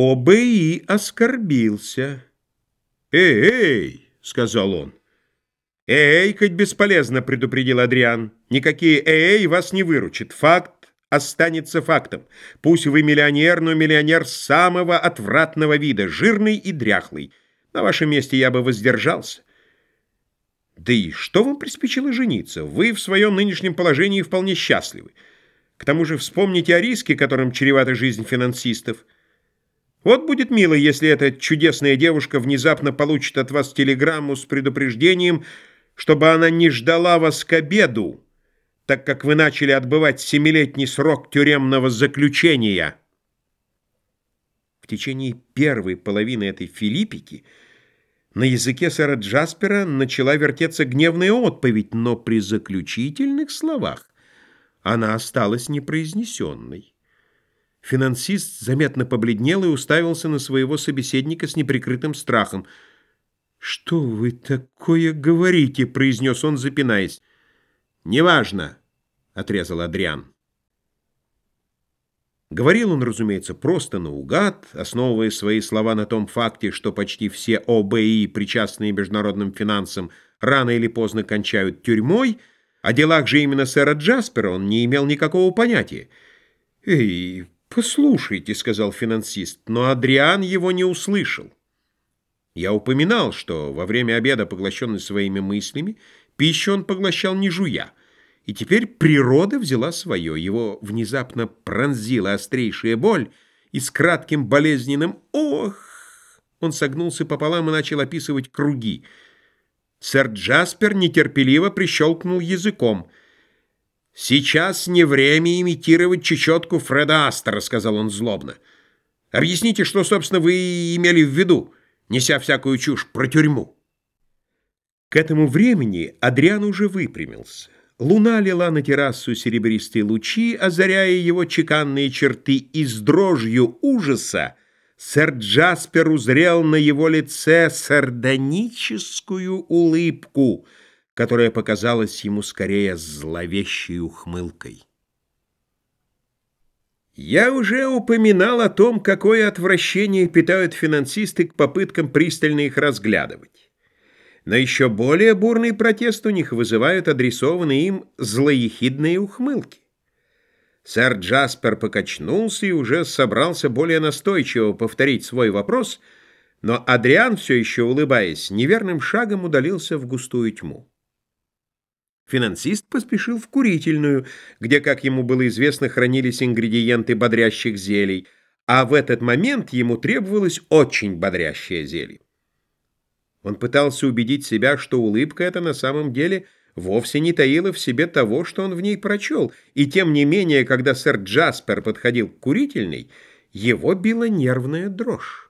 ОБИ оскорбился. «Эй, эй!» — сказал он. «Эй, хоть бесполезно», — предупредил Адриан. «Никакие эй вас не выручат. Факт останется фактом. Пусть вы миллионер, но миллионер самого отвратного вида, жирный и дряхлый. На вашем месте я бы воздержался. Да и что вам приспичило жениться? Вы в своем нынешнем положении вполне счастливы. К тому же вспомните о риске, которым чревата жизнь финансистов. Вот будет мило, если эта чудесная девушка внезапно получит от вас телеграмму с предупреждением, чтобы она не ждала вас к обеду, так как вы начали отбывать семилетний срок тюремного заключения. В течение первой половины этой филиппики на языке сэра Джаспера начала вертеться гневная отповедь, но при заключительных словах она осталась непроизнесенной. Финансист заметно побледнел и уставился на своего собеседника с неприкрытым страхом — «Что вы такое говорите?» — произнес он, запинаясь. «Неважно», — отрезал Адриан. Говорил он, разумеется, просто наугад, основывая свои слова на том факте, что почти все ОБИ, причастные международным финансам, рано или поздно кончают тюрьмой, о делах же именно сэра Джаспера он не имел никакого понятия. «Эй, послушайте», — сказал финансист, но Адриан его не услышал. Я упоминал, что во время обеда, поглощенный своими мыслями, пищу он поглощал не жуя. И теперь природа взяла свое. Его внезапно пронзила острейшая боль, и с кратким болезненным «Ох!» он согнулся пополам и начал описывать круги. Сэр Джаспер нетерпеливо прищелкнул языком. «Сейчас не время имитировать чечетку Фреда Астера», — сказал он злобно. «Объясните, что, собственно, вы имели в виду?» неся всякую чушь про тюрьму. К этому времени Адриан уже выпрямился. Луна лила на террасу серебристые лучи, озаряя его чеканные черты, и с дрожью ужаса сэр Джаспер узрел на его лице сардоническую улыбку, которая показалась ему скорее зловещей ухмылкой. Я уже упоминал о том, какое отвращение питают финансисты к попыткам пристально их разглядывать. Но еще более бурный протест у них вызывают адресованные им злоехидные ухмылки. Сэр Джаспер покачнулся и уже собрался более настойчиво повторить свой вопрос, но Адриан, все еще улыбаясь, неверным шагом удалился в густую тьму. Финансист поспешил в курительную, где, как ему было известно, хранились ингредиенты бодрящих зелий, а в этот момент ему требовалось очень бодрящее зелье. Он пытался убедить себя, что улыбка эта на самом деле вовсе не таила в себе того, что он в ней прочел, и тем не менее, когда сэр Джаспер подходил к курительной, его била нервная дрожь.